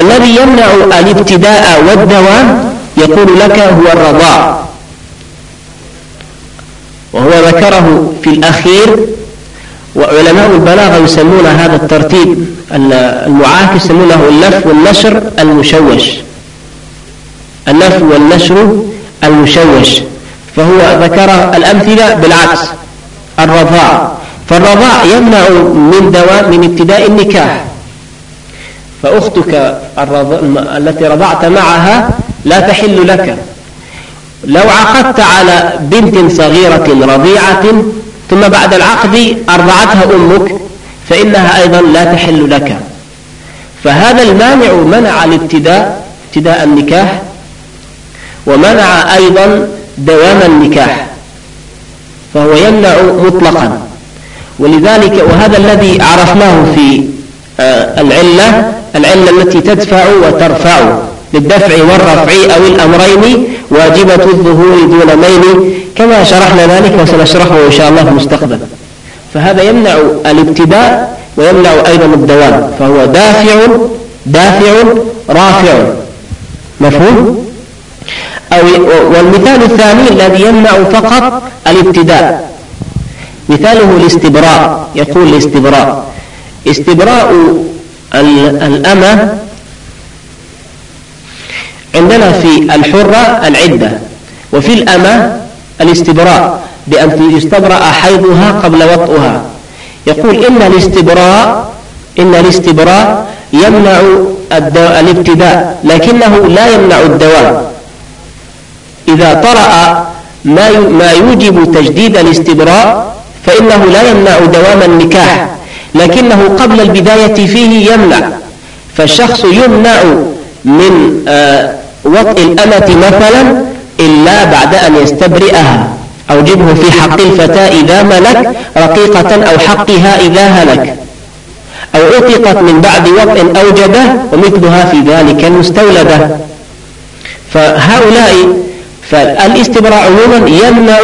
الذي يمنع الابتداء والدوام يقول لك هو الرضاع وهو ذكره في الأخير وعلماء البلاغة يسمون هذا الترتيب المعاكس يسمونه اللف والنشر المشوش. اللف والنشر المشوش. فهو ذكر الأمثلة بالعكس الرضاع. فالرضاع يمنع من دواء من ابتداء النكاح. فأختك التي رضعت معها لا تحل لك. لو عقدت على بنت صغيرة رضيعة ثم بعد العقد أرضعتها أمك فإنها أيضا لا تحل لك. فهذا المانع منع الابتداء ابتداء النكاح ومنع أيضا دوام النكاح فهو يمنع مطلقا. ولذلك وهذا الذي عرفناه في العلة العلة التي تدفع وترفع للدفع والرفع أو الأمرين واجبة الظهور دون ميل كما شرحنا ذلك وسنشرحه إن شاء الله في المستقبل فهذا يمنع الابتداء ويمنع أيضا الدوام فهو دافع دافع رافع. مفهوم؟ أو والمثال الثاني الذي يمنع فقط الابتداء مثاله الاستبراء يقول الاستبراء. استبراء الأمة عندنا في الحرة العدة وفي الأمة الاستبراء بأن يستبرأ حيضها قبل وطئها. يقول إن الاستبراء إن الاستبراء يمنع الابتداء لكنه لا يمنع الدوام. إذا طرأ ما ما يوجب تجديد الاستبراء فإنه لا يمنع دوام النكاح. لكنه قبل البداية فيه يمنع. فالشخص يمنع من آه، وطئ الأمة مثلا إلا بعد أن يستبرئها أوجبه في حق الفتاة إذا ملك رقيقة أو حقها إذا هلك. أو عتقت من بعد وطئ أوجبه ومثلها في ذلك المستولدة. فهؤلاء فالاستبراء عموما يمنع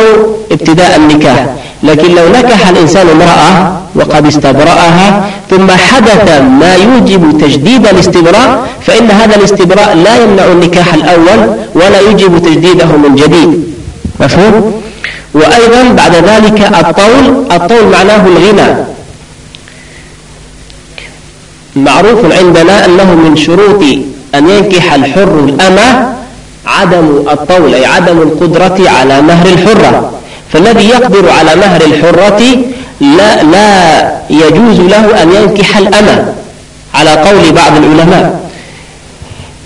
ابتداء النكاح. لكن لو نكح الإنسان امرأة وقد استبرأها ثم حدث ما يوجب تجديد الاستبراء فإن هذا الاستبراء لا يمنع النكاح الأول ولا يوجب تجديده من جديد. مفهوم؟ وأيضا بعد ذلك الطول الطول معناه الغنى. معروف عندنا أنه من شروط أن ينكح الحر الأمة عدم الطول أي عدم القدرة على مهر الحرة. فالذي يقدر على مهر الحرة لا, لا يجوز له أن ينكح الأمة على قول بعض العلماء.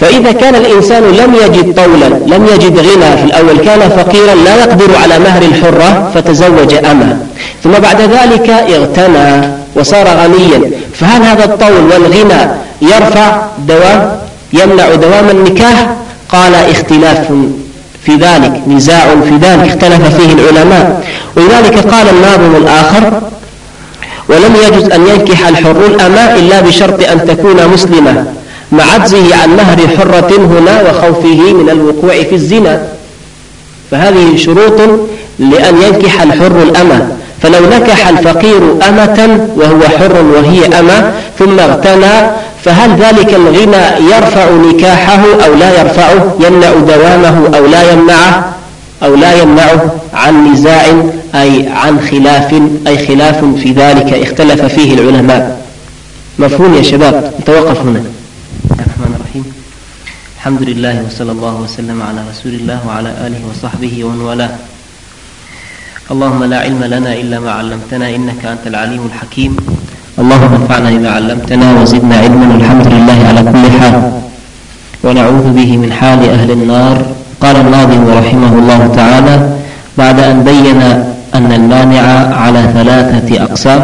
فإذا كان الإنسان لم يجد طولا لم يجد غنى في الأول كان فقيرا لا يقدر على مهر الحرة فتزوج أمة. ثم بعد ذلك اغتنى وصار غنيا. فهل هذا الطول والغنى يرفع دوام يمنع دوام النكاح؟ قال اختلاف في ذلك نزاع في ذلك اختلف فيه العلماء. ولذلك قال الناظم الآخر ولم يجوز أن ينكح الحر الأماء إلا بشرط أن تكون مسلمة مع عجزه عن مهر حرة هنا وخوفه من الوقوع في الزنا. فهذه شروط لأن ينكح الحر الأمة. فلو نكح الفقير أمة وهو حر وهي أمة ثم اغتنى فهل ذلك الغنى يرفع نكاحه أو لا يرفعه؟ يمنع دوامه أو لا يمنعه؟ أو لا يمنعه عن نزاع أي عن خلاف أي خلاف في ذلك اختلف فيه العلماء. مفهوم يا شباب نتوقف هنا. الرحمن الرحيم. الحمد لله وصلى الله وسلم على رسول الله وعلى آله وصحبه ومن والاه. اللهم لا علم لنا إلا ما علمتنا إنك أنت العليم الحكيم. اللهم انفعنا بما علمتنا وزدنا علما والحمد لله على كل حال. ونعوذ به من حال أهل النار. قال الناظم رحمه الله تعالى بعد أن بين أن المانع على ثلاثة أقسام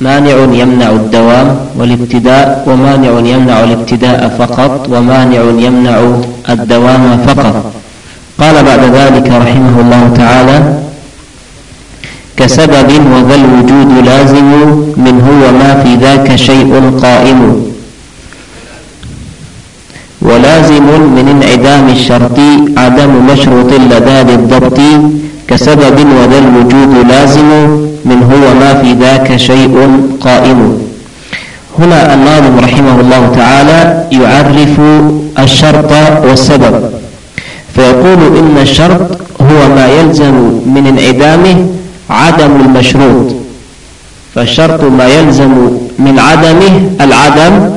مانع يمنع الدوام والابتداء ومانع يمنع الابتداء فقط ومانع يمنع الدوام فقط. قال بعد ذلك رحمه الله تعالى كسبب وذا الوجود لازم من هو ما في ذاك شيء قائم. ولازم من انعدام الشرط عدم مشروط لدى للضبط كسبب وذا الوجود لازم من هو ما في ذاك شيء قائم. هنا الناظم رحمه الله تعالى يعرف الشرط والسبب. فيقول إن الشرط هو ما يلزم من انعدامه عدم المشروط. فالشرط ما يلزم من عدمه العدم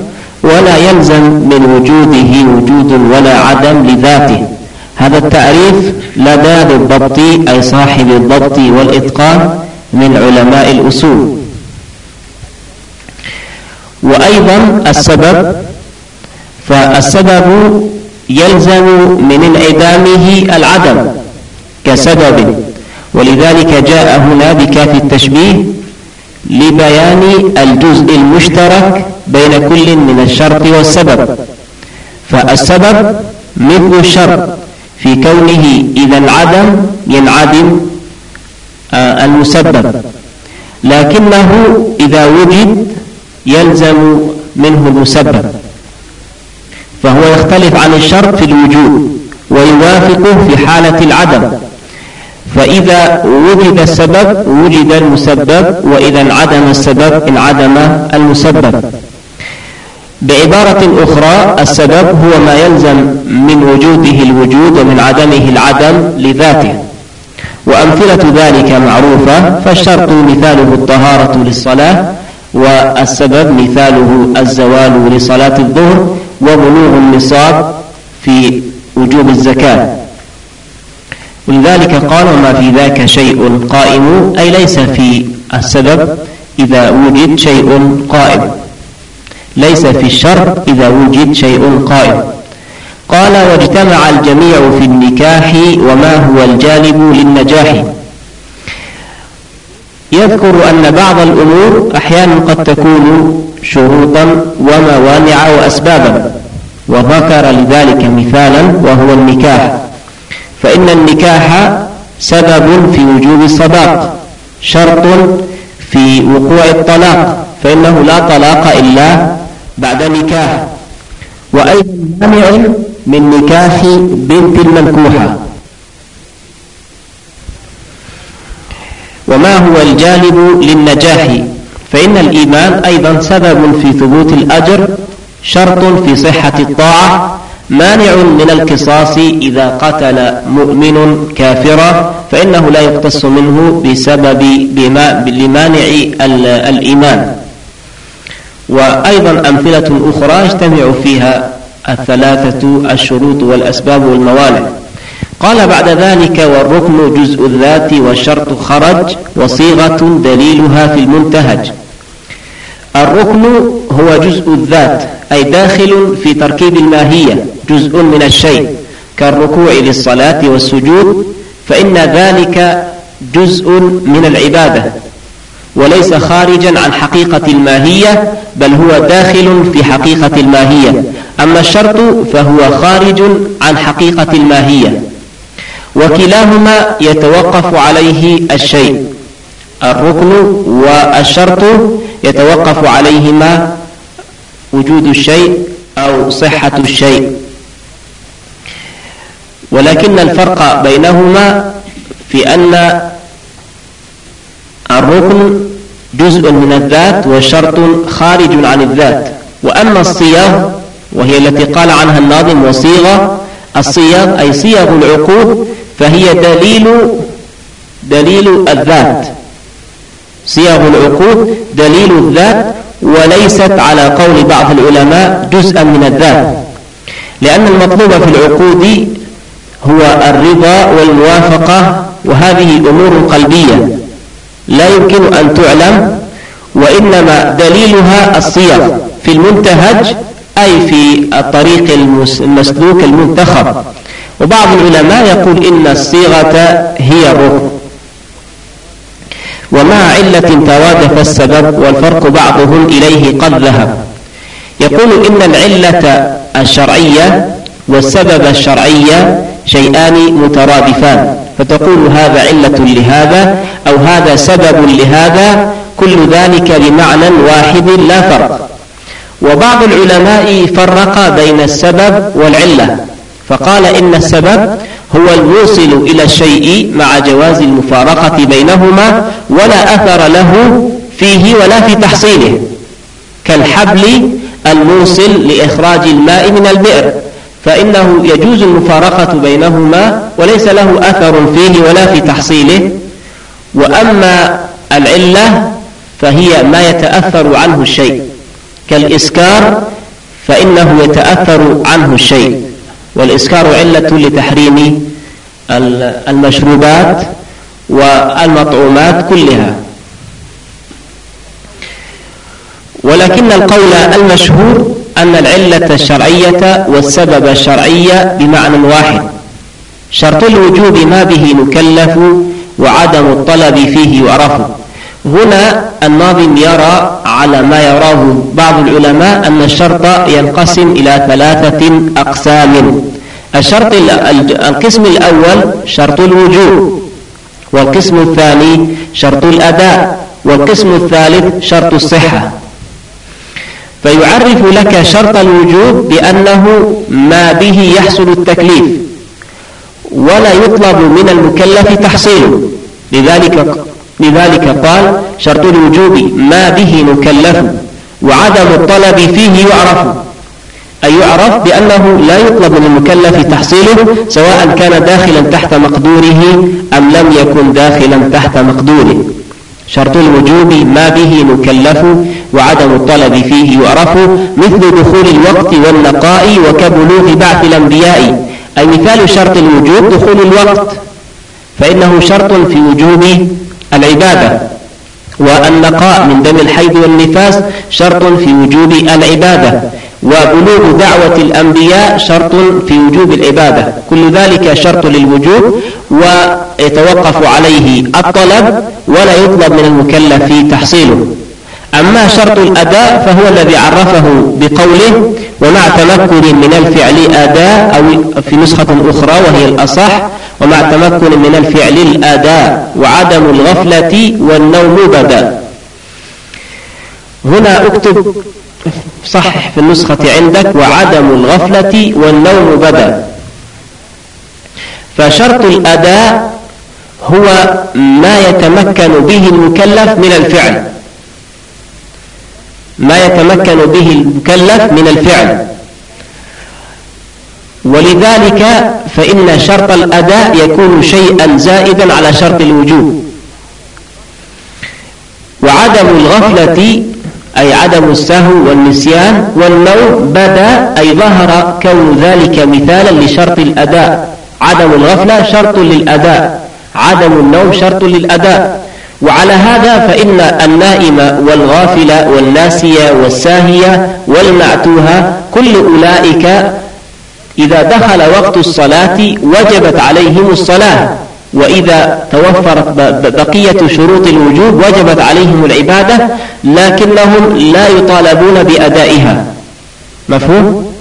ولا يلزم من وجوده وجود ولا عدم لذاته. هذا التعريف لدى بالضبط أي صاحب الضبط والإتقان من علماء الأصول. وأيضا السبب فالسبب يلزم من انعدامه العدم كسبب. ولذلك جاء هنا بكاف التشبيه لبيان الجزء المشترك بين كل من الشرط والسبب. فالسبب مثل الشرط في كونه إذا انعدم ينعدم آه، المسبب. لكنه إذا وجد يلزم منه المسبب. فهو يختلف عن الشرط في الوجود ويوافقه في حالة العدم. فإذا وجد السبب وجد المسبب وإذا انعدم السبب انعدم المسبب. بعبارة أخرى السبب هو ما يلزم من وجوده الوجود ومن عدمه العدم لذاته. وأمثلة ذلك معروفة فالشرط مثاله الطهارة للصلاة والسبب مثاله الزوال لصلاة الظهر وبلوغ النصاب في وجوب الزكاة. ولذلك قال ما في ذاك شيء قائم أي ليس في السبب إذا وجد شيء قائم. ليس في الشرط إذا وجد شيء قائم. قال واجتمع الجميع في النكاح وما هو الجانب للنجاح. يذكر أن بعض الأمور أحيانا قد تكون شروطا وموانع وأسبابا وذكر لذلك مثالا وهو النكاح. فإن النكاح سبب في وجوب الصداق شرط في وقوع الطلاق فإنه لا طلاق إلا بعد نكاح وأيضا مانع من نكاح بنت المنكوحة. وما هو الجانب للنجاح؟ فإن الإيمان أيضا سبب في ثبوت الأجر شرط في صحة الطاعة مانع من القصاص إذا قتل مؤمن كافرا فإنه لا يقتص منه بسبب لمانع الإيمان. وأيضا أمثلة أخرى يجتمع فيها الثلاثة الشروط والأسباب والموانع. قال بعد ذلك والركن جزء الذات والشرط خرج وصيغة دليلها في المنتهج. الركن هو جزء الذات أي داخل في تركيب الماهية جزء من الشيء. كالركوع للصلاة والسجود فإن ذلك جزء من العبادة. وليس خارجا عن حقيقة الماهية بل هو داخل في حقيقة الماهية. أما الشرط فهو خارج عن حقيقة الماهية. وكلاهما يتوقف عليه الشيء الركن والشرط يتوقف عليهما وجود الشيء أو صحة الشيء. ولكن الفرق بينهما في أن الركن جزء من الذات والشرط خارج عن الذات. وأما الصيغ وهي التي قال عنها الناظم وصيغة الصيغ أي صيغ العقود فهي دليل دليل الذات. صيغ العقود دليل الذات وليست على قول بعض العلماء جزءا من الذات. لأن المطلوب في العقود هو الرضا والموافقة وهذه أمور قلبية. لا يمكن أن تعلم وإنما دليلها الصيغ في المنتهج أي في الطريق المسلوك المنتخب. وبعض العلماء يقول إن الصيغة هي الركن. علة ترادف السبب والفرق بعضهم إليه قد ذهب. يقول إن العلة الشرعية والسبب الشرعي شيئان مترادفان. فتقول هذا علة لهذا أو هذا سبب لهذا كل ذلك بمعنى واحد لا فرق. وبعض العلماء فرق بين السبب والعلة. فقال إن السبب هو الوصل إلى الشيء مع جواز المفارقة بينهما ولا أثر له فيه ولا في تحصيله كالحبل الموصل لإخراج الماء من البئر فإنه يجوز المفارقة بينهما وليس له أثر فيه ولا في تحصيله وأما العلة فهي ما يتأثر عنه الشيء كالإسكار فإنه يتأثر عنه الشيء. والإسكار علة لتحريم المشروبات والمطعومات كلها. ولكن القول المشهور أن العلة الشرعية والسبب الشرعي بمعنى واحد شرط الوجوب ما به نكلف وعدم الطلب فيه يعرف. هنا الناظم يرى على ما يراه بعض العلماء أن الشرط ينقسم إلى ثلاثة أقسام. الشرط القسم الأول شرط الوجوب والقسم الثاني شرط الأداء والقسم الثالث شرط الصحة. فيعرف لك شرط الوجوب بأنه ما به يحصل التكليف ولا يطلب من المكلف تحصيله. لذلك لذلك قال شرط الوجوب ما به نكلف وعدم الطلب فيه يعرف. أي يعرف بأنه لا يطلب من المكلف تحصيله سواء كان داخلا تحت مقدوره أم لم يكن داخلا تحت مقدوره. شرط الوجوب ما به نكلف وعدم الطلب فيه يعرف مثل دخول الوقت والنقاء وكبلوغ بعث الأنبياء. أي مثال شرط الوجوب دخول الوقت. فإنه شرط في وجوب العبادة. والنقاء من دم الحيض والنفاس شرط في وجوب العبادة. وبلوغ دعوة الأنبياء شرط في وجوب العبادة. كل ذلك شرط للوجوب ويتوقف عليه الطلب ولا يطلب من المكلف تحصيله. أما شرط الأداء فهو الذي عرفه بقوله ومع تمكن من الفعل أداء أو في نسخة أخرى وهي الأصح ومع تمكن من الفعل الأداء وعدم الغفلة والنوم بدأ. هنا أكتب صحح في النسخة عندك وعدم الغفلة والنوم بدأ. فشرط الأداء هو ما يتمكن به المكلف من الفعل. ما يتمكن به المكلف من الفعل. ولذلك فإن شرط الأداء يكون شيئا زائدا على شرط الوجوب. وعدم الغفلة أي عدم السهو والنسيان والنوم بدا أي ظهر كون ذلك مثالا لشرط الأداء. عدم الغفلة شرط للأداء. عدم النوم شرط للأداء. وعلى هذا فإن النائم والغافل والناسية والساهية والمعتوهة كل أولئك إذا دخل وقت الصلاة وجبت عليهم الصلاة وإذا توفرت بقية شروط الوجوب وجبت عليهم العبادة لكنهم لا يطالبون بأدائها مفهوم؟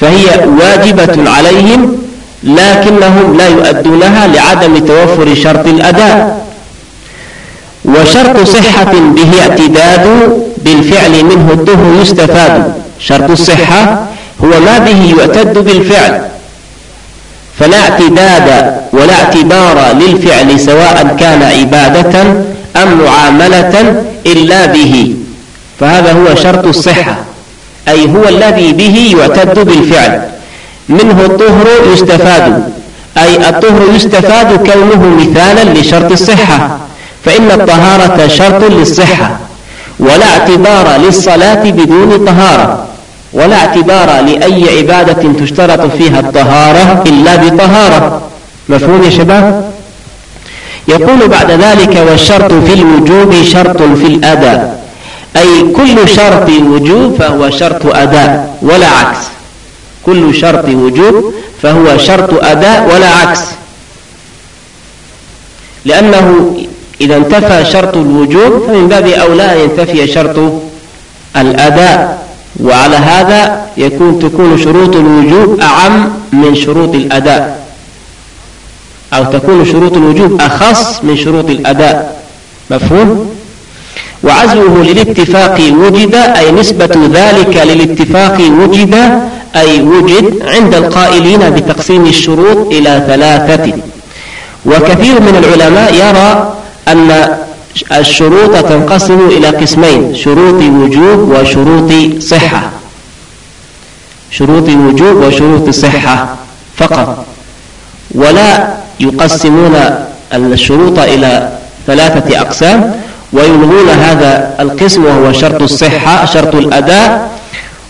فهي واجبة عليهم لكنهم لا يؤدونها لعدم توفر شرط الأداء وشرط صحة به اعتداد بالفعل منه الدهر يستفاد. شرط الصحة هو ما به يعتد بالفعل. فلا اعتداد ولا اعتبار للفعل سواء كان عبادة أم معاملة إلا به. فهذا هو شرط الصحة أي هو الذي به يعتد بالفعل. منه الطهر يستفاد. أي الطهر يستفاد كونه مثالا لشرط الصحة فإن الطهارة شرط للصحة ولا اعتبار للصلاة بدون طهارة ولا اعتبار لأي عبادة تشترط فيها الطهارة إلا بطهارة. مفهوم يا شباب؟ يقول بعد ذلك والشرط في الوجوب شرط في الأداء أي كل شرط وجوب فهو شرط أداء ولا عكس. كل شرط وجوب فهو شرط أداء ولا عكس. لأنه إذا انتفى شرط الوجوب فمن باب أولى أن ينتفي شرط الأداء. وعلى هذا يكون تكون شروط الوجوب أعم من شروط الأداء. أو تكون شروط الوجوب أخص من شروط الأداء. مفهوم؟ وعزوه للاتفاق وجد أي نسبة ذلك للاتفاق وجد أي وجد عند القائلين بتقسيم الشروط إلى ثلاثة. وكثير من العلماء يرى أن الشروط تنقسم إلى قسمين شروط وجوب وشروط صحة. شروط وجوب وشروط صحة فقط. ولا يقسمون الشروط إلى ثلاثة أقسام ويلغون هذا القسم وهو شرط الصحة شرط الأداء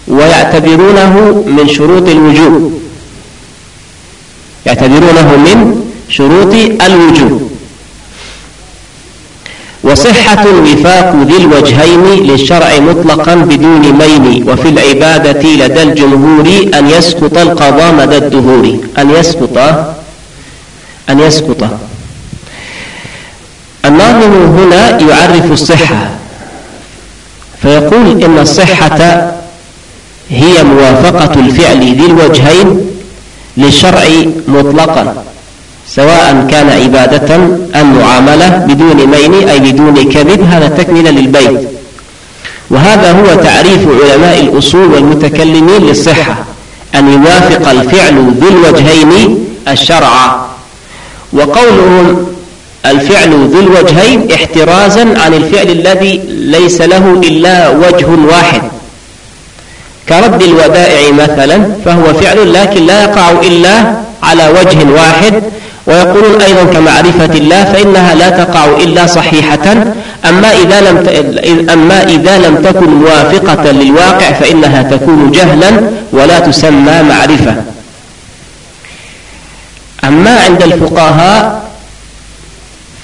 ويعتبرونه من شروط الوجوب. يعتبرونه من شروط الوجوب. وصحة الوفاق ذي الوجهين للشرع مطلقا بدون مين وفي العبادة لدى الجمهور أن يسقط القضاء مدى الدهور. أن يسقط أن يسقط. الناظم هنا يعرف الصحة فيقول إن الصحة هي موافقة الفعل ذي الوجهين للشرع مطلقا. سواء كان عبادة أم معاملة بدون مين أي بدون كذب هذا تكملة للبيت. وهذا هو تعريف علماء الأصول والمتكلمين للصحة أن يوافق الفعل ذي الوجهين الشرع. وقولهم الفعل ذو الوجهين احترازا عن الفعل الذي ليس له إلا وجه واحد. كرد الودائع مثلا فهو فعل لكن لا يقع إلا على وجه واحد ويقولون أيضا كمعرفة الله فإنها لا تقع إلا صحيحة. أما إذا لم أما إذا لم تكن موافقة للواقع فإنها تكون جهلا ولا تسمى معرفة. أما عند الفقهاء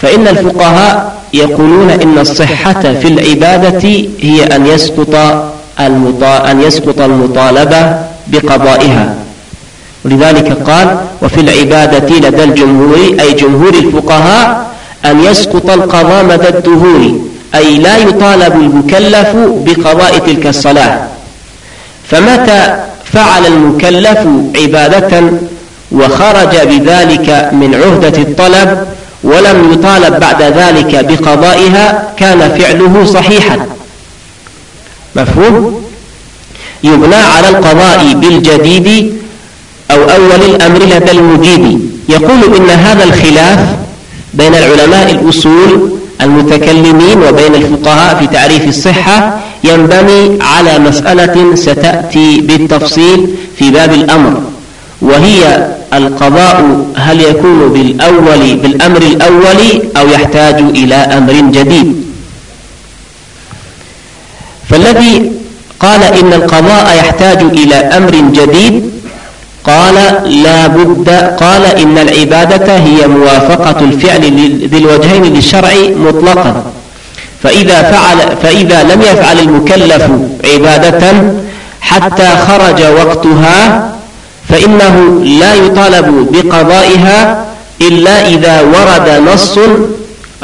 فإن الفقهاء يقولون إن الصحة في العبادة هي أن يسقط أن يسقط المطالبة بقضائها. ولذلك قال وفي العبادة لدى الجمهور أي جمهور الفقهاء أن يسقط القضاء مدى الدهور أي لا يطالب المكلف بقضاء تلك الصلاة. فمتى فعل المكلف عبادة وخرج بذلك من عهدة الطلب ولم يطالب بعد ذلك بقضائها كان فعله صحيحا. مفهوم؟ يبنى على القضاء بالجديد أول الأمر لدى المجيد يقول إن هذا الخلاف بين العلماء الأصول المتكلمين وبين الفقهاء في تعريف الصحة ينبني على مسألة ستأتي بالتفصيل في باب الأمر وهي القضاء هل يكون بالأول بالأمر الأول أو يحتاج إلى أمر جديد. فالذي قال إن القضاء يحتاج إلى أمر جديد قال لا بد قال إن العبادة هي موافقة الفعل ذي الوجهين للشرع مطلقا. فإذا فعل فإذا لم يفعل المكلف عبادة حتى خرج وقتها فإنه لا يطالب بقضائها إلا إذا ورد نص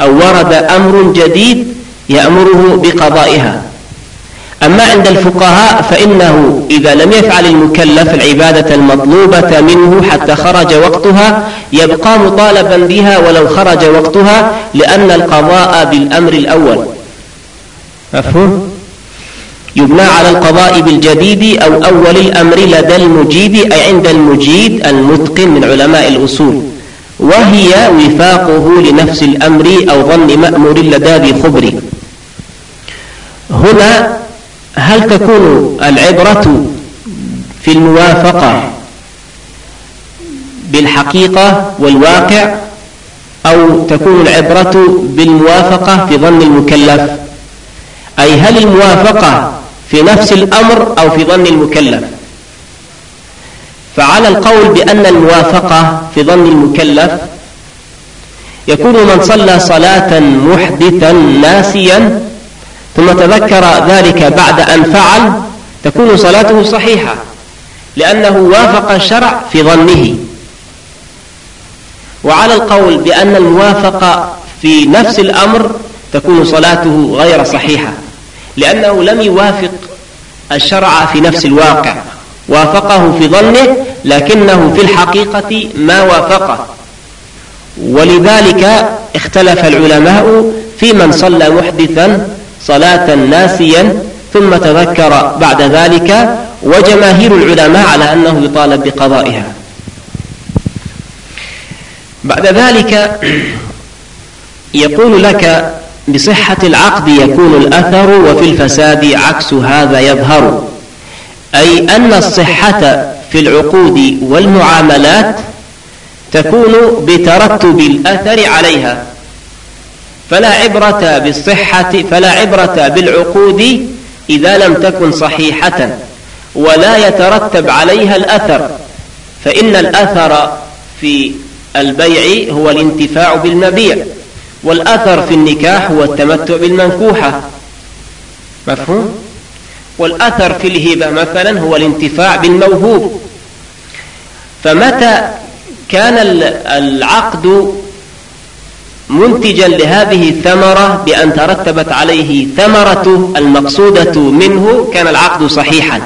أو ورد أمر جديد يأمره بقضائها. أما عند الفقهاء فإنه إذا لم يفعل المكلف العبادة المطلوبة منه حتى خرج وقتها يبقى مطالبا بها ولو خرج وقتها لأن القضاء بالأمر الأول. مفهوم؟ يبنى على القضاء بالجديد أو أول الأمر لدى المجيد أي عند المجيد المتقن من علماء الأصول. وهي وفاقه لنفس الأمر أو ظن مأمور لدى خبر هنا هل تكون العبرة في الموافقة بالحقيقة والواقع أو تكون العبرة بالموافقة في ظن المكلف؟ أي هل الموافقة في نفس الأمر أو في ظن المكلف؟ فعلى القول بأن الموافقة في ظن المكلف يكون من صلى صلاة محدثا ناسيا ثم تذكر ذلك بعد أن فعل تكون صلاته صحيحة لأنه وافق الشرع في ظنه. وعلى القول بأن الموافقة في نفس الأمر تكون صلاته غير صحيحة لأنه لم يوافق الشرع في نفس الواقع. وافقه في ظنه لكنه في الحقيقة ما وافقه. ولذلك اختلف العلماء في من صلى محدثا صلاة ناسيا ثم تذكر بعد ذلك وجماهير العلماء على أنه يطالب بقضائها. بعد ذلك يقول لك بصحة العقد يكون الأثر وفي الفساد عكس هذا يظهر أي أن الصحة في العقود والمعاملات تكون بترتب الأثر عليها. فلا عبرة بالصحة فلا عبرة بالعقود إذا لم تكن صحيحة ولا يترتب عليها الأثر فإن الأثر في البيع هو الانتفاع بالمبيع والأثر في النكاح هو التمتع بالمنكوحة مفهوم؟ والأثر في الهبة مثلا هو الانتفاع بالموهوب فمتى كان العقد منتجا لهذه الثمرة بأن ترتبت عليه ثمرة المقصودة منه كان العقد صحيحا.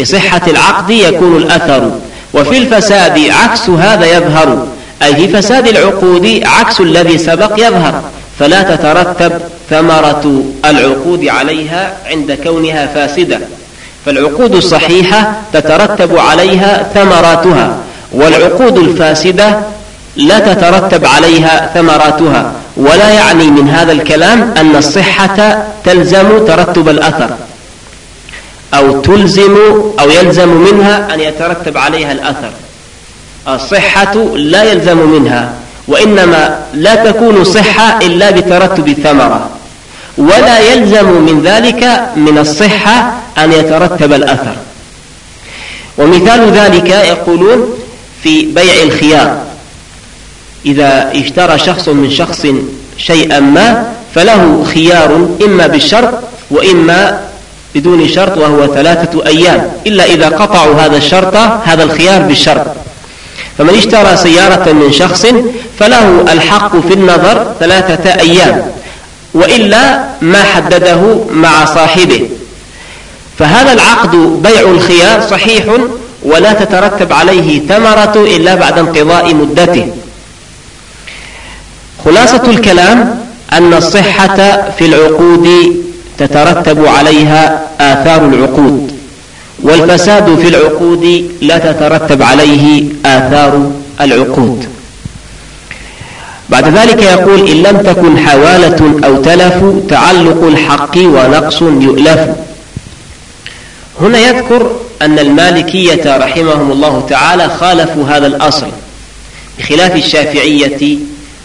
بصحة العقد يكون الأثر وفي الفساد عكس هذا يظهر أي في فساد العقود عكس الذي سبق يظهر. فلا تترتب ثمرة العقود عليها عند كونها فاسدة. فالعقود الصحيحة تترتب عليها ثمراتها والعقود الفاسدة لا تترتب عليها ثمراتها. ولا يعني من هذا الكلام أن الصحة تلزم ترتب الأثر. أو تلزم أو يلزم منها أن يترتب عليها الأثر. الصحة لا يلزم منها وإنما لا تكون صحة إلا بترتب الثمرة ولا يلزم من ذلك من الصحة أن يترتب الأثر. ومثال ذلك يقولون في بيع الخيار. إذا اشترى شخص من شخص شيئا ما فله خيار إما بالشرط وإما بدون شرط وهو ثلاثة أيام. إلا إذا قطعوا هذا الشرط هذا الخيار بالشرط. فمن اشترى سيارة من شخص فله الحق في النظر ثلاثة أيام. وإلا ما حدده مع صاحبه. فهذا العقد بيع الخيار صحيح ولا تترتب عليه ثمرة إلا بعد انقضاء مدته. خلاصة الكلام أن الصحة في العقود تترتب عليها آثار العقود والفساد في العقود لا تترتب عليه آثار العقود. بعد ذلك يقول إن لم تكن حوالة أو تلف تعلق الحق ونقص يؤلف. هنا يذكر أن المالكية رحمهم الله تعالى خالفوا هذا الأصل بخلاف الشافعية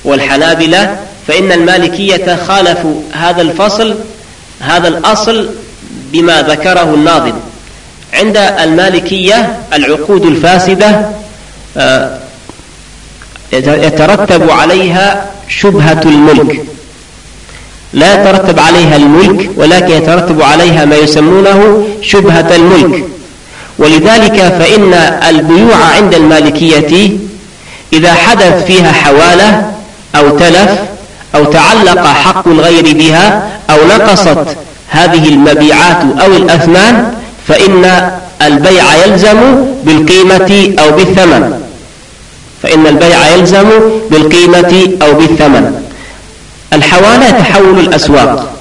والحنابلة فإن المالكية خالفوا هذا الفصل هذا الأصل بما ذكره الناظم. عند المالكية العقود الفاسدة آه، يترتب عليها شبهة الملك. لا يترتب عليها الملك ولكن يترتب عليها ما يسمونه شبهة الملك. ولذلك فإن البيوع عند المالكية إذا حدث فيها حوالة أو تلف أو تعلق حق الغير بها أو نقصت هذه المبيعات أو الأثمان فإن البيع يلزم بالقيمة أو بالثمن. فإن البيع يلزم بالقيمة أو بالثمن. الحوالة تحول الأسواق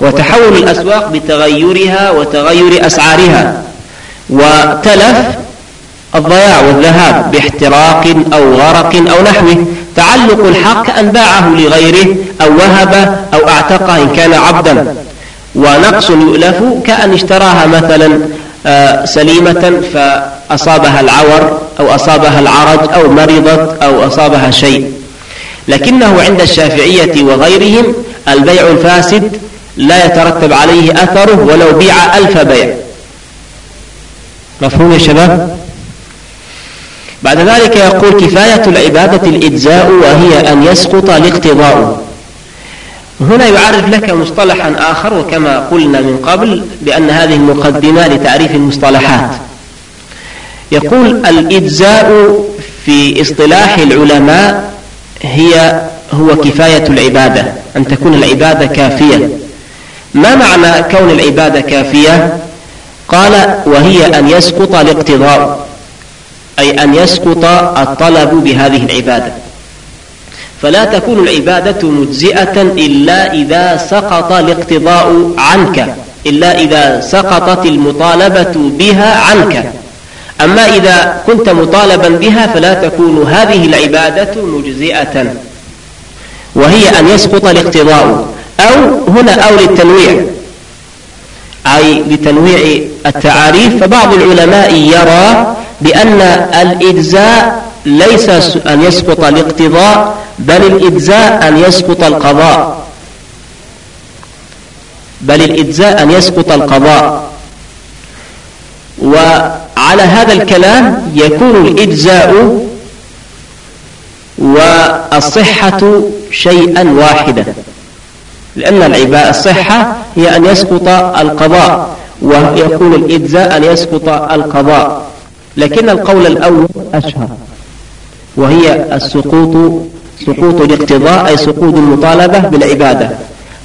وتحول الأسواق بتغيرها وتغير أسعارها. وتلف الضياع والذهاب باحتراق أو غرق أو نحوه. تعلق الحق أن باعه لغيره أو وهب أو اعتقه إن كان عبدا. ونقص يؤلف كأن اشتراها مثلا آه، سليمة فأصابها العور أو أصابها العرج أو مرضت أو أصابها شيء. لكنه عند الشافعية وغيرهم البيع الفاسد لا يترتب عليه أثره ولو بيع ألف بيع. مفهوم يا شباب؟ بعد ذلك يقول كفاية العبادة الإجزاء وهي أن يسقط الاقتضاء. هنا يعرف لك مصطلحا آخر وكما قلنا من قبل بأن هذه المقدمة لتعريف المصطلحات. يقول الإجزاء في اصطلاح العلماء هي هو كفاية العبادة أن تكون العبادة كافية. ما معنى كون العبادة كافية؟ قال وهي أن يسقط الاقتضاء. أي أن يسقط الطلب بهذه العبادة. فلا تكون العبادة مجزئة إلا إذا سقط الاقتضاء عنك إلا إذا سقطت المطالبة بها عنك. أما إذا كنت مطالبا بها فلا تكون هذه العبادة مجزئة. وهي أن يسقط الاقتضاء أو هنا أو للتنويع. أي لتنويع التعاريف فبعض العلماء يرى بأن الإجزاء ليس أن يسقط الاقتضاء بل الإجزاء أن يسقط القضاء. بل الإجزاء أن يسقط القضاء. وعلى هذا الكلام يكون الإجزاء والصحة شيئا واحدا. لأن الصحة هي أن يسقط القضاء ويكون الإجزاء أن يسقط القضاء. لكن القول الأول أشهر وهي السقوط سقوط الاقتضاء أي سقوط المطالبة بالعبادة.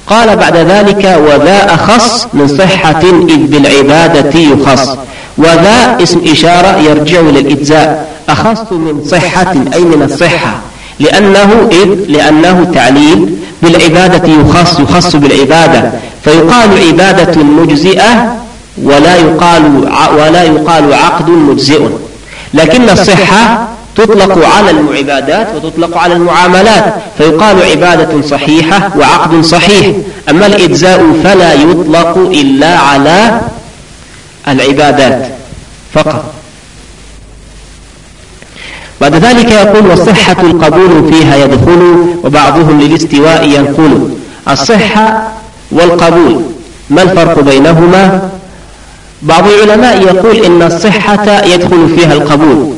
قال بعد ذلك وذا أخص من صحة إذ بالعبادة يخص وذا اسم إشارة يرجع للإجزاء. أخص من صحة أي من الصحة لأنه إذ لأنه تعليل بالعبادة يخص يخص بالعبادة. فيقال عبادة مجزئة ولا يقال ولا يقال عقد مجزئ. لكن الصحة تطلق على المعبادات وتطلق على المعاملات. فيقال عبادة صحيحة وعقد صحيح. أما الإجزاء فلا يطلق إلا على العبادات فقط. بعد ذلك يقول وصحة القبول فيها يدخل وبعضهم للاستواء ينقل. الصحة والقبول ما الفرق بينهما؟ بعض العلماء يقول إن الصحة يدخل فيها القبول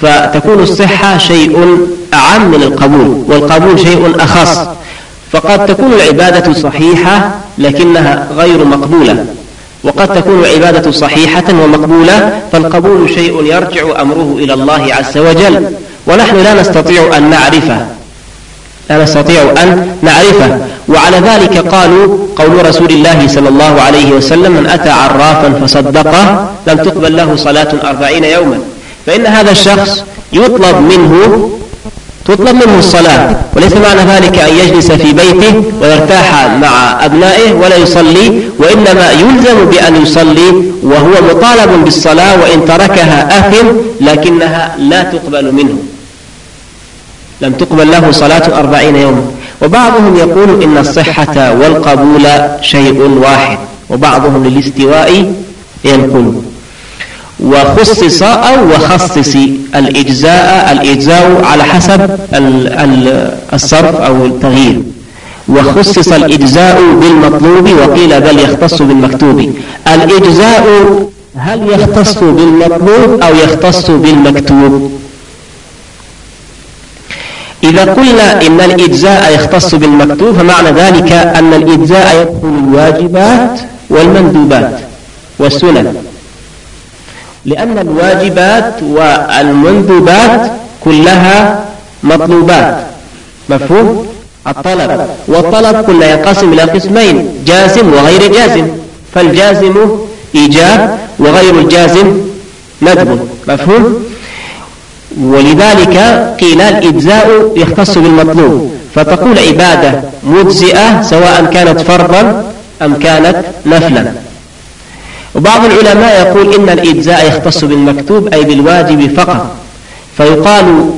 فتكون الصحة شيء أعم من القبول والقبول شيء أخص فقد تكون العبادة صحيحة لكنها غير مقبولة وقد تكون العبادة صحيحة ومقبولة فالقبول شيء يرجع أمره إلى الله عز وجل ونحن لا نستطيع أن نعرفه. لا نستطيع أن نعرفه. وعلى ذلك قالوا قول رسول الله صلى الله عليه وسلم من أتى عرافا فصدقه لم تقبل له صلاة أربعين يوما. فإن هذا الشخص يطلب منه تطلب منه الصلاة. وليس معنى ذلك أن يجلس في بيته ويرتاح مع أبنائه ولا يصلي وإنما يلزم بأن يصلي وهو مطالب بالصلاة وإن تركها أثم لكنها لا تقبل منه. لم تقبل له صلاة أربعين يوما وبعضهم يقول إن الصحة والقبول شيء واحد وبعضهم للاستواء ينقل. وخصص أو وخصص الإجزاء الإجزاء على حسب الصرف أو التغيير. وخصص الإجزاء بالمطلوب وقيل بل يختص بالمكتوب. الإجزاء هل يختص بالمطلوب أو يختص بالمكتوب؟ إذا قلنا إن الإجزاء يختص بالمكتوب فمعنى ذلك أن الإجزاء يدخل الواجبات والمندوبات والسنن. لأن الواجبات والمندوبات كلها مطلوبات. مفهوم؟ الطلب. والطلب كله ينقسم إلى قسمين جازم وغير جازم. فالجازم إيجاب وغير الجازم ندب. مفهوم؟ ولذلك قيل الإجزاء يختص بالمطلوب. فتقول عبادة مجزئة سواء كانت فرضا أم كانت نفلا. وبعض العلماء يقول إن الإجزاء يختص بالمكتوب أي بالواجب فقط. فيقال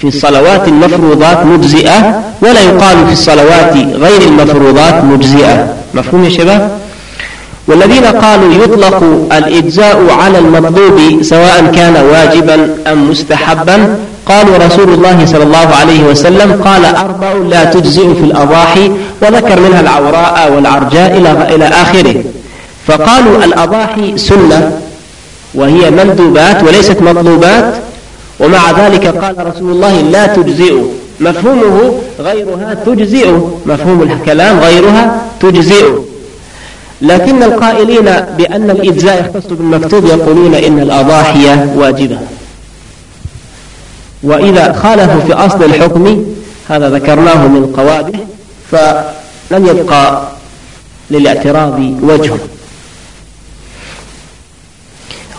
في الصلوات المفروضات مجزئة ولا يقال في الصلوات غير المفروضات مجزئة. مفهوم يا شباب؟ والذين قالوا يطلق الإجزاء على المطلوب سواء كان واجبا أم مستحبا قالوا رسول الله صلى الله عليه وسلم قال أربع لا تجزئ في الأضاحي وذكر منها العوراء والعرجاء إلى آخره. فقالوا الأضاحي سنة وهي مندوبات وليست مطلوبات ومع ذلك قال رسول الله لا تجزئ. مفهومه غيرها تجزئ مفهوم الكلام غيرها تجزئ. لكن القائلين بأن الإجزاء يختص بالمكتوب يقولون إن الأضاحي واجبة. وإذا خالفوا في أصل الحكم هذا ذكرناه من قواده فلن يبقى للاعتراض وجه.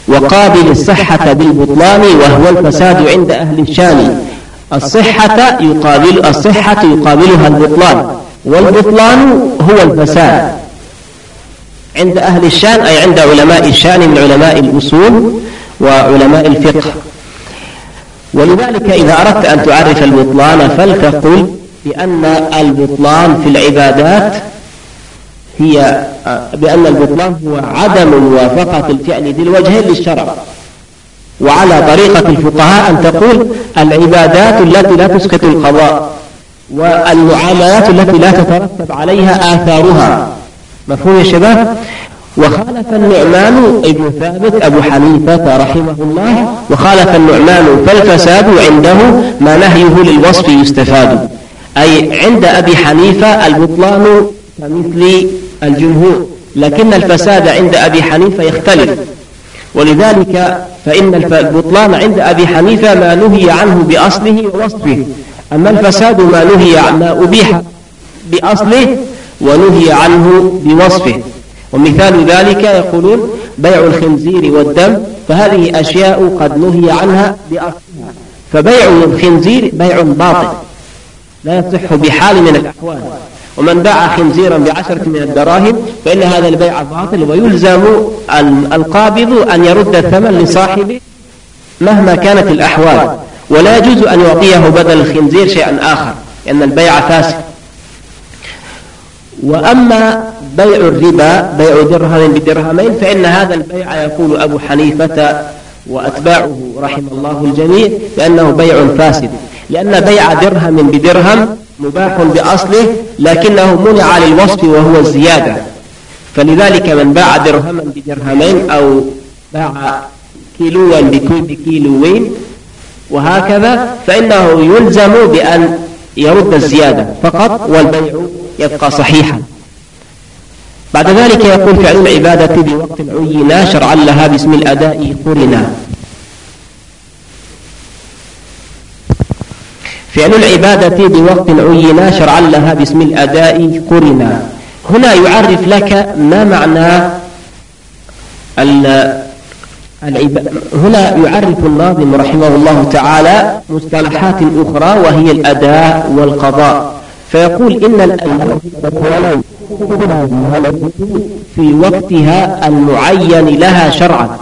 وقابل الصحة بالبطلان وهو الفساد عند أهل الشام. الصحة يقابل الصحة يقابلها البطلان والبطلان هو الفساد. عند أهل الشأن أي عند علماء الشأن من علماء الأصول وعلماء الفقه. ولذلك إذا أردت أن تعرف البطلان فلتقل بأن البطلان في العبادات هي بأن البطلان هو عدم موافقة الفعل ذي الوجهين للشرع. وعلى طريقة الفقهاء أن تقول العبادات التي لا تسقط القضاء والمعاملات التي لا تترتب عليها آثارها. مفهوم يا شباب؟ وخالف النعمان ابن ثابت أبو حنيفة رحمه الله. وخالف النعمان فالفساد عنده ما نهيه للوصف يستفاد. أي عند أبي حنيفة البطلان كمثل الجمهور لكن الفساد عند أبي حنيفة يختلف. ولذلك فإن البطلان عند أبي حنيفة ما نهي عنه بأصله ووصفه. أما الفساد ما نهي ما أبيح بأصله ونهي عنه بوصفه. ومثال ذلك يقولون بيع الخنزير والدم فهذه أشياء قد نهي عنها بأصلها. فبيع الخنزير بيع باطل لا يصح بحال من الأحوال. ومن باع خنزيرا بعشرة من الدراهم فإن هذا البيع باطل ويلزم القابض أن يرد الثمن لصاحبه مهما كانت الأحوال. ولا يجوز أن يعطيه بدل الخنزير شيئا آخر لأن البيع فاسد. وأما بيع الربا بيع درهم بدرهمين فإن هذا البيع يقول أبو حنيفة وأتباعه رحم الله الجميع بأنه بيع فاسد. لأن بيع درهم بدرهم مباح بأصله لكنه منع للوصف وهو الزيادة. فلذلك من باع درهما بدرهمين أو باع كيلوا بكيلوين وهكذا فإنه يلزم بأن يرد الزيادة فقط والبيع يبقى صحيحا. بعد ذلك يقول فعل العبادة بوقت عينا شرعا لها باسم الأداء قرنا. فعل العبادة بوقت عينا شرعا لها باسم الأداء قرنا. هنا يعرف لك ما معنى هنا يعرف الناظم رحمه الله تعالى مصطلحات أخرى وهي الأداء والقضاء. فيقول إن الأداء في وقتها المعين لها شرعا.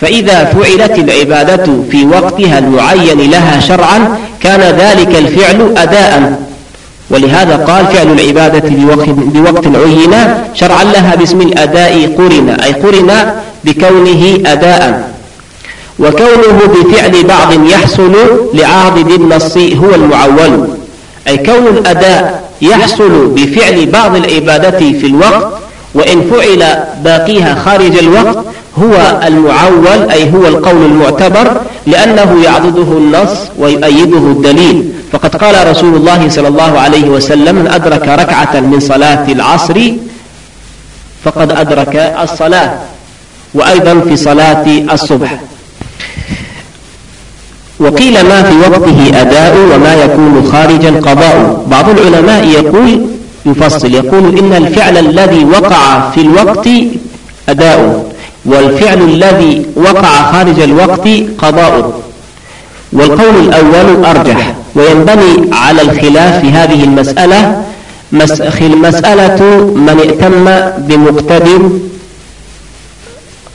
فإذا فعلت العبادة في وقتها المعين لها شرعا كان ذلك الفعل أداء. ولهذا قال فعل العبادة بوقت عين شرعا لها باسم الأداء قرن أي قرن بكونه أداء. وكونه بفعل بعض يحصل لعاضد النص هو المعول. أي كون الأداء يحصل بفعل بعض العبادة في الوقت وإن فعل باقيها خارج الوقت هو المعول أي هو القول المعتبر لأنه يعضده النص ويؤيده الدليل. فقد قال رسول الله صلى الله عليه وسلم من أدرك ركعة من صلاة العصر فقد أدرك الصلاة وأيضا في صلاة الصبح. وقيل ما في وقته أداء وما يكون خارجا قضاء. بعض العلماء يقول يفصل يقول إن الفعل الذي وقع في الوقت أداء والفعل الذي وقع خارج الوقت قضاء. والقول الأول أرجح وينبني على الخلاف في هذه المسألة مسألة من ائتم بمقتدر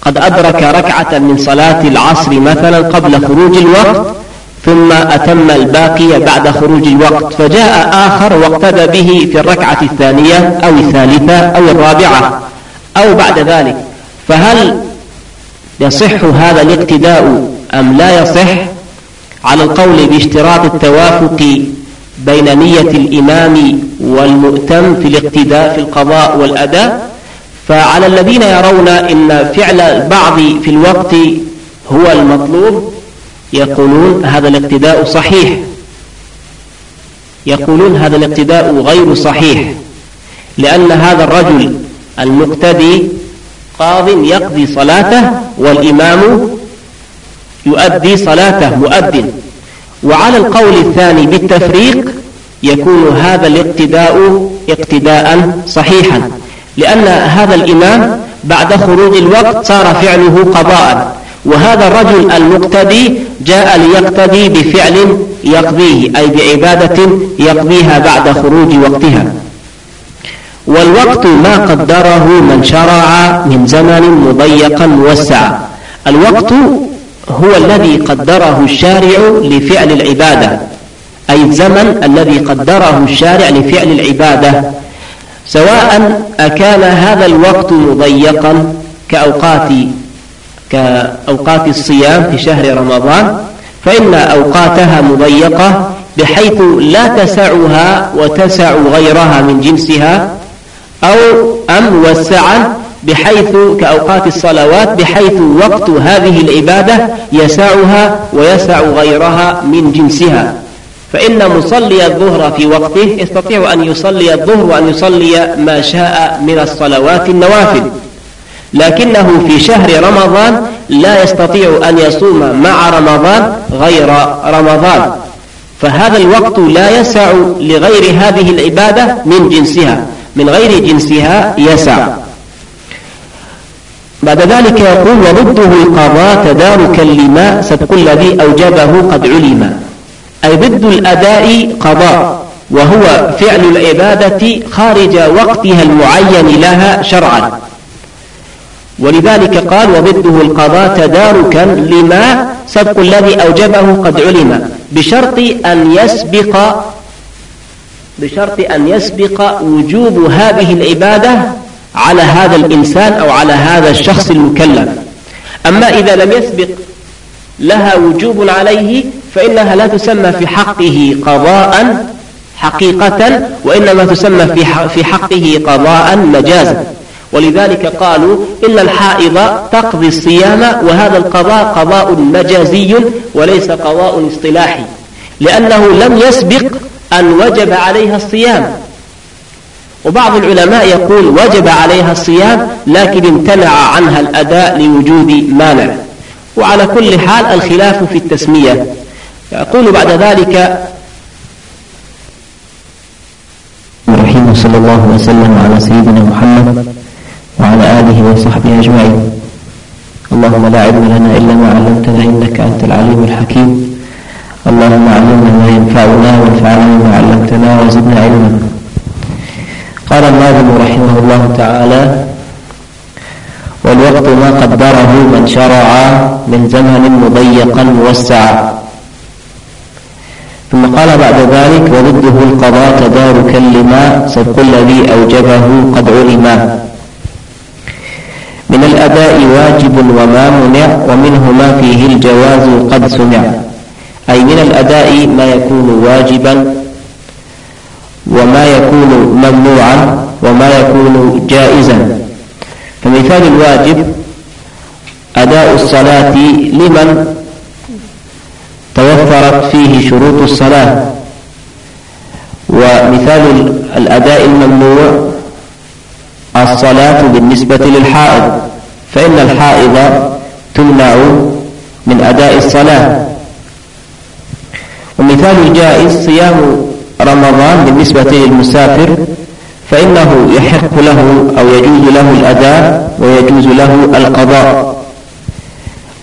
قد أدرك ركعة من صلاة العصر مثلا قبل خروج الوقت ثم أتم الباقي بعد خروج الوقت فجاء آخر واقتدى به في الركعة الثانية أو الثالثة أو الرابعة أو بعد ذلك. فهل يصح هذا الاقتداء أم لا يصح؟ على القول باشتراط التوافق بين نية الإمام والمؤتم في الاقتداء في القضاء والأداء فعلى الذين يرون إن فعل البعض في الوقت هو المطلوب يقولون هذا الاقتداء صحيح. يقولون هذا الاقتداء غير صحيح. لأن هذا الرجل المقتدي قاض يقضي صلاته والإمام يؤدي صلاته مؤذن. وعلى القول الثاني بالتفريق يكون هذا الاقتداء اقتداء صحيحا. لأن هذا الإمام بعد خروج الوقت صار فعله قضاء. وهذا الرجل المقتدي جاء ليقتدي بفعل يقضيه أي بعبادة يقضيها بعد خروج وقتها. والوقت ما قدره من شرع من زمن مضيقا موسع الوقت هو الذي قدره الشارع لفعل العبادة أي الزمن الذي قدره الشارع لفعل العبادة. سواء أكان هذا الوقت مضيقا كأوقات كأوقات الصيام في شهر رمضان فإن أوقاتها مضيقة بحيث لا تسعها وتسع غيرها من جنسها أو أم موسعا بحيث كأوقات الصلوات بحيث وقت هذه العبادة يسعها ويسع غيرها من جنسها. فإن مصلي الظهر في وقته يستطيع أن يصلي الظهر وأن يصلي ما شاء من الصلوات النوافل. لكنه في شهر رمضان لا يستطيع أن يصوم مع رمضان غير رمضان. فهذا الوقت لا يسع لغير هذه العبادة من جنسها من غير جنسها يسع. بعد ذلك يقول وضده القضاء تداركا لما سبق الذي أوجبه قد علم. أي ضد الأداء قضاء وهو فعل العبادة خارج وقتها المعين لها شرعا. ولذلك قال وضده القضاء تداركا لما سبق الذي أوجبه قد علم بشرط أن يسبق بشرط أن يسبق وجوب هذه العبادة على هذا الإنسان أو على هذا الشخص المكلف. أما إذا لم يسبق لها وجوب عليه فإنها لا تسمى في حقه قضاء حقيقة وإنما تسمى في حقه قضاء مجازا. ولذلك قالوا إن الحائض تقضي الصيام وهذا القضاء قضاء مجازي وليس قضاء اصطلاحي لأنه لم يسبق أن وجب عليها الصيام. وبعض العلماء يقول وجب عليها الصيام لكن امتنع عنها الأداء لوجود مانع. وعلى كل حال الخلاف في التسمية. يقول بعد ذلك الرحيم صلى الله وسلم على سيدنا محمد وعلى آله وصحبه أجمعين. اللهم لا علم لنا إلا ما علمتنا إنك أنت العليم الحكيم. اللهم علمنا ما ينفعنا وانفعنا بما علمتنا وزدنا علما. قال الناظم رحمه الله تعالى والوقت ما قدره من شرع من زمن مضيقا موسعا ثم قال بعد ذلك وضده القضاء تداركا لما سبق الذي أوجبه قد علما من الأداء واجب وما منع ومنه ما فيه الجواز قد سمع. أي من الأداء ما يكون واجبا وما يكون ممنوعا وما يكون جائزا. فمثال الواجب أداء الصلاة لمن توفرت فيه شروط الصلاة. ومثال الأداء الممنوع الصلاة بالنسبة للحائض. فإن الحائض تمنع من أداء الصلاة. ومثال الجائز صيام رمضان بالنسبة للمسافر. فإنه يحق له أو يجوز له الأداء ويجوز له القضاء.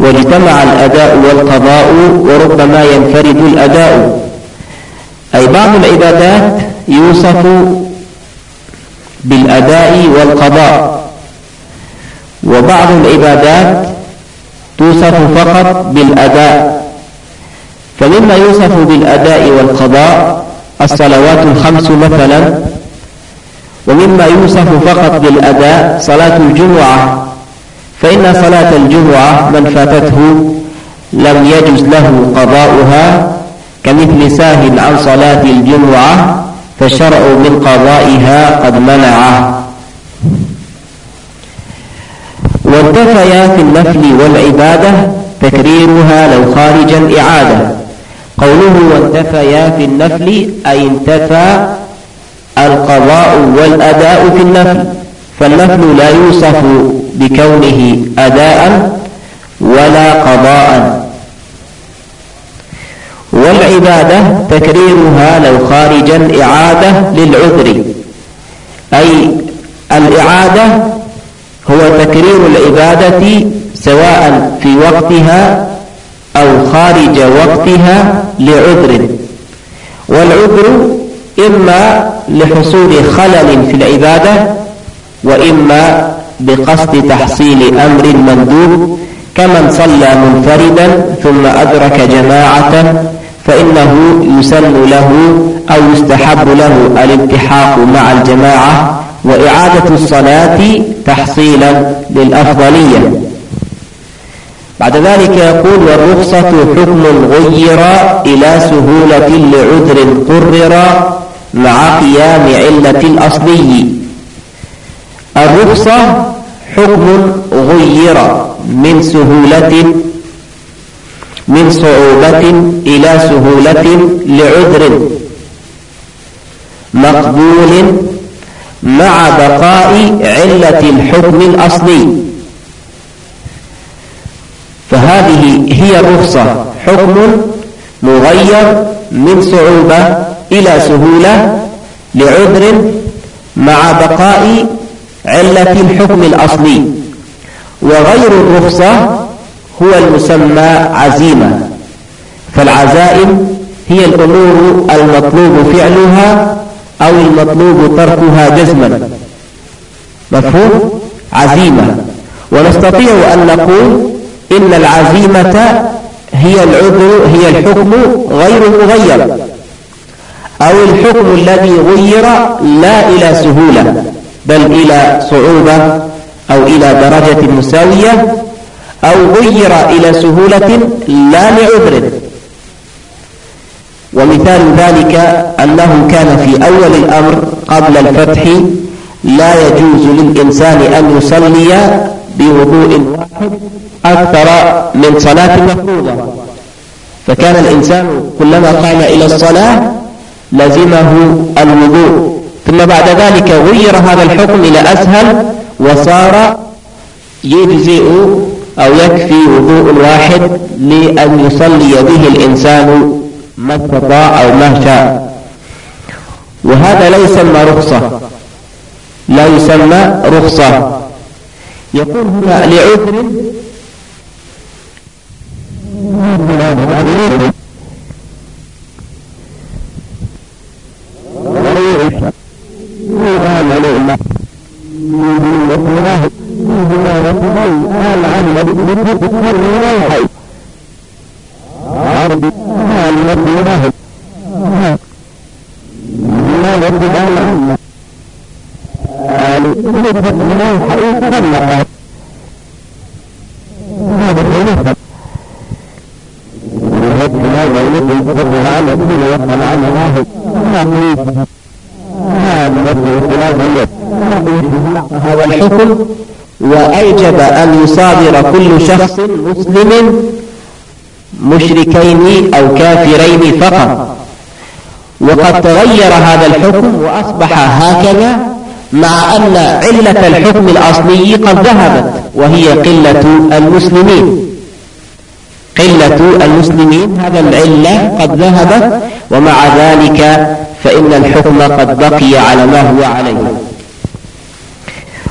واجتمع الأداء والقضاء وربما ينفرد الأداء. أي بعض العبادات يوصف بالأداء والقضاء. وبعض العبادات توصف فقط بالأداء. فمما يوصف بالأداء والقضاء الصلوات الخمس مثلا ومما يوصف فقط بالأداء صلاة الجمعة. فإن صلاة الجمعة من فاتته لم يجز له قضاؤها كمثل ساه عن صلاة الجمعة فالشرع من قضائها قد منعه. وانتفيا في النفل والعبادة تكريرها لو خارجا إعادة قوله وانتفيا في النفل أي انتفى القضاء والأداء في النفل. فالنفل لا يوصف بكونه أداء ولا قضاء. والعبادة تكريرها لو خارجا إعادة للعذر. أي الإعادة هو تكرير العبادة سواء في وقتها أو خارج وقتها لعذر. والعذر إما لحصول خلل في العبادة وإما بقصد تحصيل أمر مندوب كمن صلى منفردا ثم أدرك جماعة فإنه يسن له أو يستحب له الالتحاق مع الجماعة وإعادة الصلاة تحصيلا للأفضلية. بعد ذلك يقول والرخصة حكم غير إلى سهولة لعذر قرر مع قيام علة الأصلي. الرخصة حكم غير من سهولة من صعوبة إلى سهولة لعذر مقبول مع بقاء علة الحكم الأصلي. فهذه هي الرخصة حكم مغير من صعوبة إلى سهولة لعذر مع بقاء علة الحكم الأصلي. وغير الرخصة هو المسمى عزيمة. فالعزائم هي الأمور المطلوب فعلها أو المطلوب تركها جزما. مفهوم؟ عزيمة. ونستطيع أن نقول إن العزيمة هي العذر هي الحكم غير المغير. أو الحكم الذي غير لا إلى سهولة. بل إلى صعوبة أو إلى درجة مساوية أو غير إلى سهولة لا لعذر. ومثال ذلك أنه كان في أول الأمر قبل الفتح لا يجوز للإنسان أن يصلي بوضوء واحد أكثر من صلاة مفروضة. فكان الإنسان كلما قام إلى الصلاة لزمه الوضوء. ثم بعد ذلك غير هذا الحكم إلى أسهل وصار يجزئ أو يكفي وضوء واحد لأن يصلي به الإنسان ما استطاع أو ما شاء. وهذا لا يسمى رخصة. لا يسمى رخصة. يقول هنا لعذر هذا الحكم وأوجب أن يصادر كل شخص مسلم مشركين أو كافرين فقط. وقد تغير هذا الحكم وأصبح هكذا مع أن علة الحكم الأصلي قد ذهبت وهي قلة المسلمين. قلة المسلمين هذا العلة قد ذهبت ومع ذلك فإن الحكم قد بقي على ما هو عليه.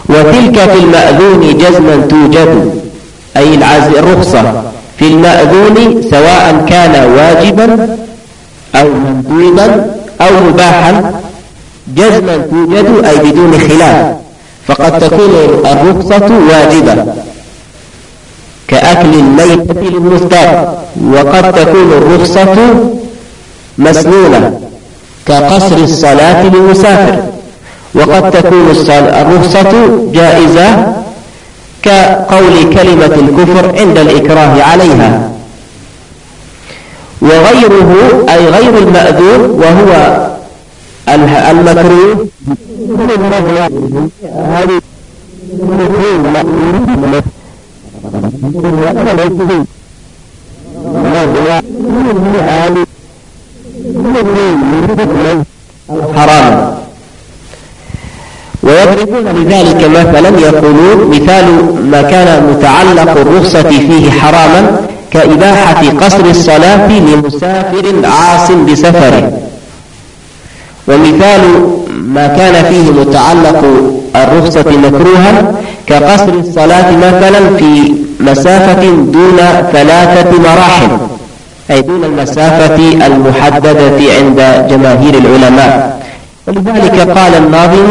وتلك في المأذون جزما توجد أي الرخصة. في المأذون سواء كان واجبا أو مندوبا أو مباحا جزما توجد أي بدون خلاف. فقد تكون الرخصة واجبة كأكل الميتة للمصدر وقد تكون الرخصة مسنونة كقصر الصلاة للمسافر. وقد تكون الرخصة جائزة كقول كلمة الكفر عند الإكراه عليها. وغيره أي غير المأذون وهو المكروه. حرام. ويضربون لذلك مثلا يقولون مثال ما كان متعلق الرخصة فيه حراما كإباحة قصر الصلاة لمسافر عاص بسفره ومثال ما كان فيه متعلق الرخصة مكروها كقصر الصلاة مثلا في مسافة دون ثلاثة مراحل أي دون المسافة المحددة عند جماهير العلماء. ولذلك قال الناظم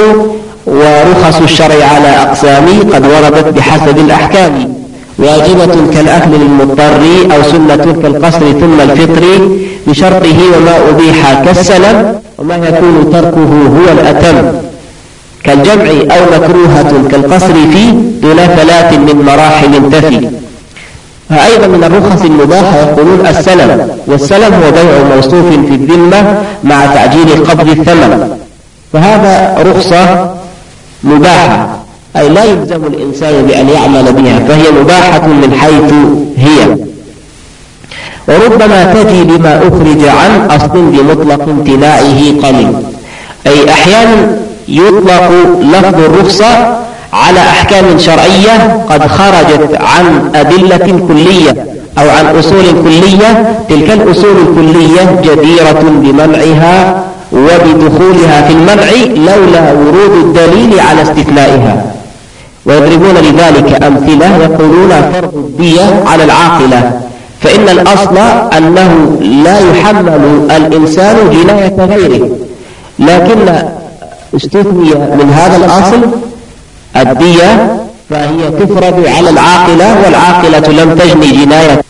ورخص الشرع على أقسام قد وردت بحسب الأحكام. واجبة كالأكل للمضطر أو سنة كالقصر ثم الفطر بشرطه وما أبيح كالسلم وما يكون تركه هو الأتم. كالجمع أو مكروهة كالقصر فيه دون ثلاث من مراحل تفي. فأيضا من الرخص المباحة يقولون السلم والسلم هو بيع موصوف في الذمة مع تعجيل قبض الثمن. فهذا رخصة مباحة. أي لا يلزم الإنسان بأن يعمل بها فهي مباحة من حيث هي. وربما تجي بما أخرج عن أصل بمطلق امتناعه قليل. أي أحيانا يطلق لفظ الرخصة على أحكام شرعية قد خرجت عن أدلة كلية أو عن أصول كلية تلك الأصول الكلية جديرة بمنعها وبدخولها في المنع لولا ورود الدليل على استثنائها. ويضربون لذلك أمثلة يقولون فرض الدية على العاقلة فإن الأصل أنه لا يحمل الإنسان جناية غيره. لكن استثني من هذا الأصل الدية فهي تفرض على العاقلة والعاقلة لم تجني جناية